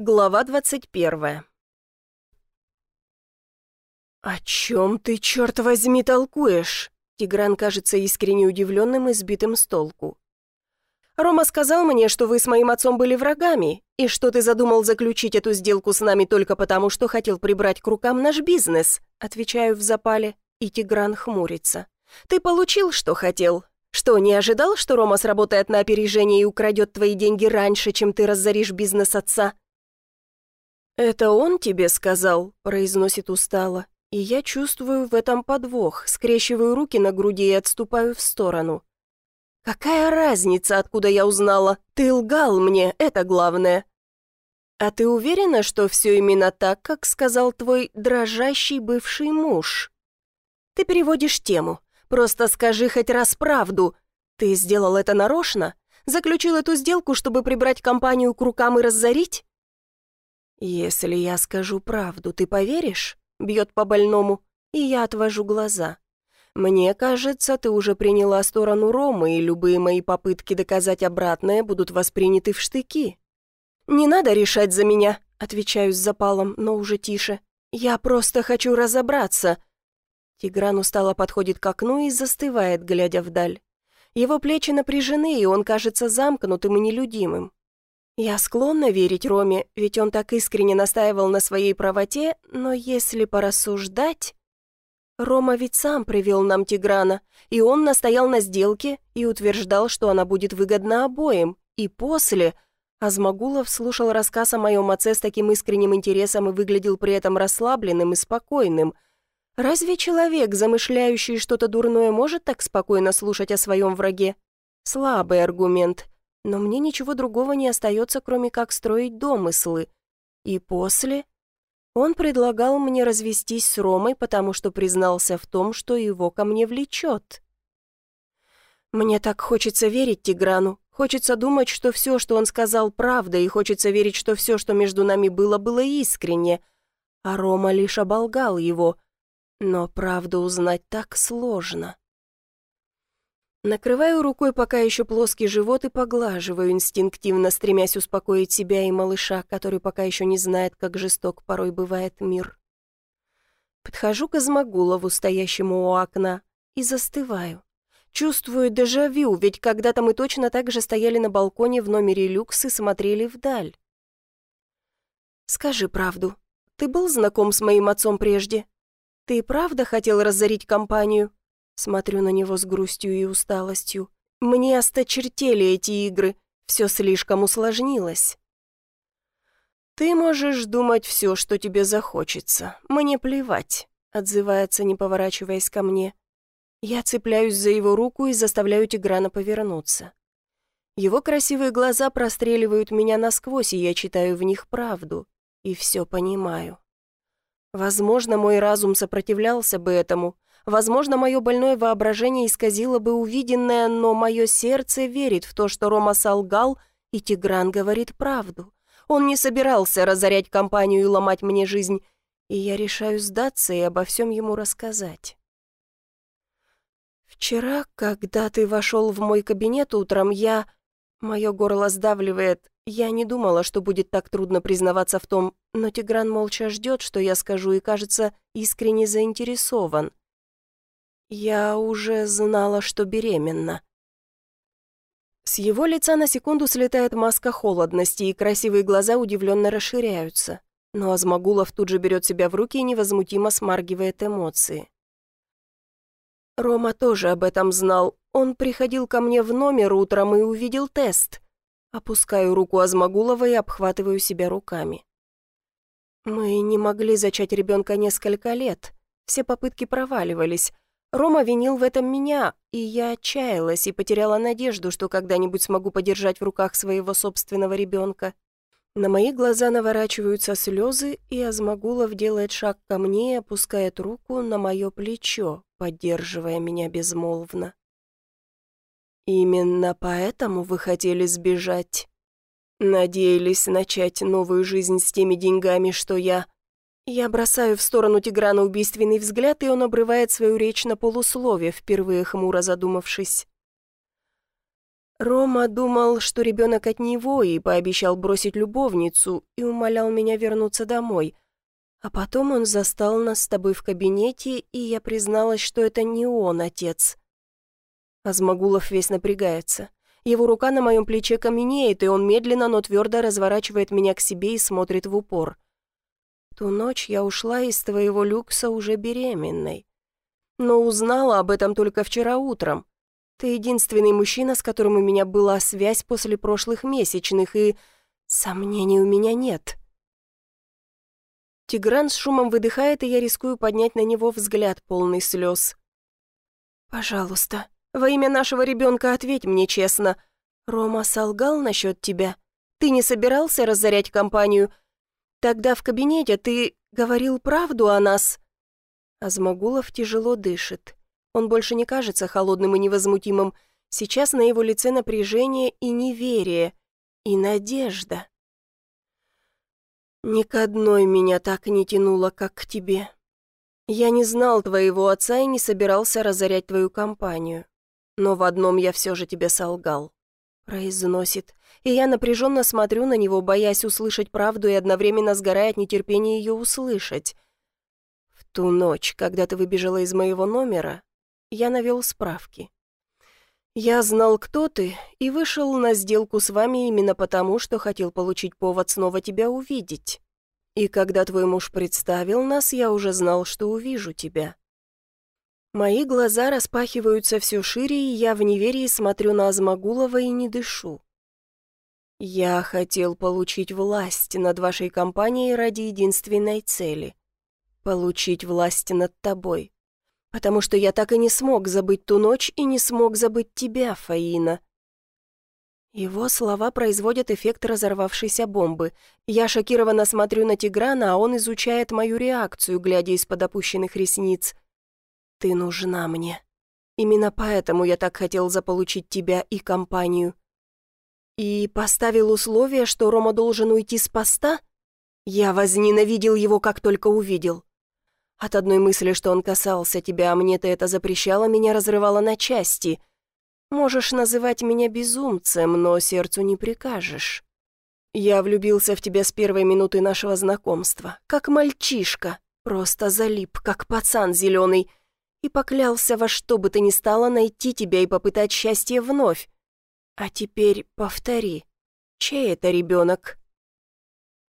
Глава двадцать первая. «О чем ты, черт возьми, толкуешь?» Тигран кажется искренне удивленным и сбитым с толку. «Рома сказал мне, что вы с моим отцом были врагами, и что ты задумал заключить эту сделку с нами только потому, что хотел прибрать к рукам наш бизнес», отвечаю в запале, и Тигран хмурится. «Ты получил, что хотел. Что, не ожидал, что Рома сработает на опережение и украдет твои деньги раньше, чем ты разоришь бизнес отца?» «Это он тебе сказал?» – произносит устало. И я чувствую в этом подвох, скрещиваю руки на груди и отступаю в сторону. «Какая разница, откуда я узнала? Ты лгал мне, это главное». «А ты уверена, что все именно так, как сказал твой дрожащий бывший муж?» «Ты переводишь тему. Просто скажи хоть раз правду. Ты сделал это нарочно? Заключил эту сделку, чтобы прибрать компанию к рукам и разорить?» «Если я скажу правду, ты поверишь?» — бьет по больному, и я отвожу глаза. «Мне кажется, ты уже приняла сторону Ромы, и любые мои попытки доказать обратное будут восприняты в штыки». «Не надо решать за меня», — отвечаю с запалом, но уже тише. «Я просто хочу разобраться». Тигран устало подходит к окну и застывает, глядя вдаль. Его плечи напряжены, и он кажется замкнутым и нелюдимым. Я склонна верить Роме, ведь он так искренне настаивал на своей правоте, но если порассуждать... Рома ведь сам привел нам Тиграна, и он настоял на сделке и утверждал, что она будет выгодна обоим, и после... Азмагулов слушал рассказ о моем отце с таким искренним интересом и выглядел при этом расслабленным и спокойным. Разве человек, замышляющий что-то дурное, может так спокойно слушать о своем враге? Слабый аргумент но мне ничего другого не остается, кроме как строить домыслы. И после... Он предлагал мне развестись с Ромой, потому что признался в том, что его ко мне влечет. Мне так хочется верить Тиграну, хочется думать, что все, что он сказал, правда, и хочется верить, что все, что между нами было, было искренне, а Рома лишь оболгал его. Но правду узнать так сложно. Накрываю рукой пока еще плоский живот и поглаживаю, инстинктивно стремясь успокоить себя и малыша, который пока еще не знает, как жесток порой бывает мир. Подхожу к Азмагулову, стоящему у окна, и застываю. Чувствую дежавю, ведь когда-то мы точно так же стояли на балконе в номере люкс и смотрели вдаль. «Скажи правду. Ты был знаком с моим отцом прежде? Ты правда хотел разорить компанию?» Смотрю на него с грустью и усталостью. Мне осточертели эти игры, все слишком усложнилось. «Ты можешь думать все, что тебе захочется. Мне плевать», — отзывается, не поворачиваясь ко мне. Я цепляюсь за его руку и заставляю Тиграна повернуться. Его красивые глаза простреливают меня насквозь, и я читаю в них правду. И все понимаю. Возможно, мой разум сопротивлялся бы этому, Возможно, мое больное воображение исказило бы увиденное, но мое сердце верит в то, что Рома солгал, и Тигран говорит правду. Он не собирался разорять компанию и ломать мне жизнь, и я решаю сдаться и обо всем ему рассказать. «Вчера, когда ты вошел в мой кабинет утром, я...» Мое горло сдавливает. Я не думала, что будет так трудно признаваться в том, но Тигран молча ждет, что я скажу, и, кажется, искренне заинтересован. Я уже знала, что беременна. С его лица на секунду слетает маска холодности, и красивые глаза удивленно расширяются. Но Азмагулов тут же берет себя в руки и невозмутимо смаргивает эмоции. Рома тоже об этом знал. Он приходил ко мне в номер утром и увидел тест. Опускаю руку Азмагулова и обхватываю себя руками. Мы не могли зачать ребенка несколько лет. Все попытки проваливались. Рома винил в этом меня, и я отчаялась и потеряла надежду, что когда-нибудь смогу подержать в руках своего собственного ребенка. На мои глаза наворачиваются слезы, и Азмагулов делает шаг ко мне и опускает руку на мое плечо, поддерживая меня безмолвно. «Именно поэтому вы хотели сбежать? Надеялись начать новую жизнь с теми деньгами, что я...» Я бросаю в сторону Тиграна убийственный взгляд, и он обрывает свою речь на полуслове, впервые хмуро задумавшись. Рома думал, что ребенок от него, и пообещал бросить любовницу, и умолял меня вернуться домой. А потом он застал нас с тобой в кабинете, и я призналась, что это не он, отец. Азмагулов весь напрягается. Его рука на моем плече каменеет, и он медленно, но твердо разворачивает меня к себе и смотрит в упор. Ту ночь я ушла из твоего люкса уже беременной. Но узнала об этом только вчера утром. Ты единственный мужчина, с которым у меня была связь после прошлых месячных, и сомнений у меня нет. Тигран с шумом выдыхает, и я рискую поднять на него взгляд, полный слез. «Пожалуйста, во имя нашего ребенка ответь мне честно. Рома солгал насчет тебя? Ты не собирался разорять компанию? Тогда в кабинете ты говорил правду о нас?» Азмагулов тяжело дышит. Он больше не кажется холодным и невозмутимым. Сейчас на его лице напряжение и неверие, и надежда. «Ни к одной меня так не тянуло, как к тебе. Я не знал твоего отца и не собирался разорять твою компанию. Но в одном я все же тебе солгал. Произносит. И я напряженно смотрю на него, боясь услышать правду и одновременно сгорая от нетерпения ее услышать. В ту ночь, когда ты выбежала из моего номера, я навел справки. Я знал, кто ты, и вышел на сделку с вами именно потому, что хотел получить повод снова тебя увидеть. И когда твой муж представил нас, я уже знал, что увижу тебя. Мои глаза распахиваются все шире, и я в неверии смотрю на Азмагулова и не дышу. Я хотел получить власть над вашей компанией ради единственной цели — получить власть над тобой. Потому что я так и не смог забыть ту ночь и не смог забыть тебя, Фаина. Его слова производят эффект разорвавшейся бомбы. Я шокированно смотрю на Тиграна, а он изучает мою реакцию, глядя из-под опущенных ресниц — ты нужна мне. Именно поэтому я так хотел заполучить тебя и компанию. И поставил условие, что Рома должен уйти с поста? Я возненавидел его, как только увидел. От одной мысли, что он касался тебя, а мне ты это запрещало, меня разрывало на части. Можешь называть меня безумцем, но сердцу не прикажешь. Я влюбился в тебя с первой минуты нашего знакомства, как мальчишка, просто залип, как пацан зеленый, и поклялся во что бы то ни стало найти тебя и попытать счастье вновь. А теперь повтори, чей это ребенок?»